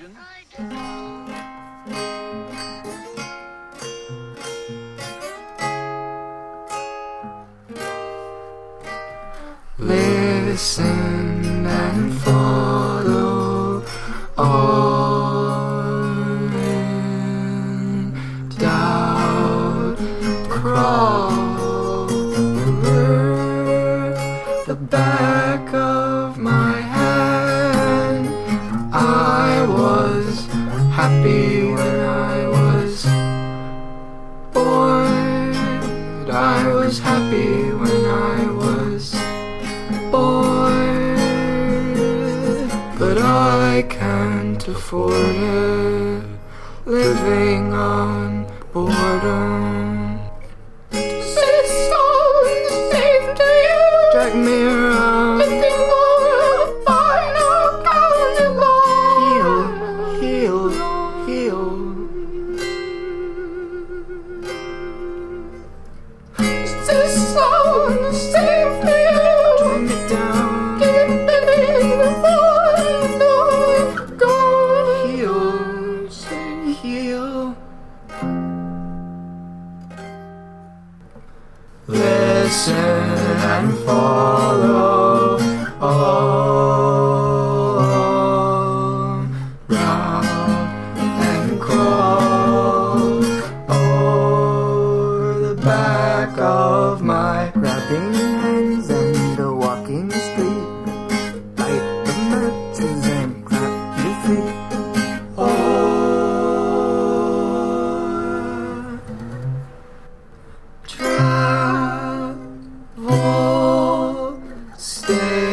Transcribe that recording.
religion. Listen and follow All in doubt, crawl the back of my hand. I happy when I was born. I was happy when I was born. But I can't afford it Living on boredom heal. Listen and follow stay.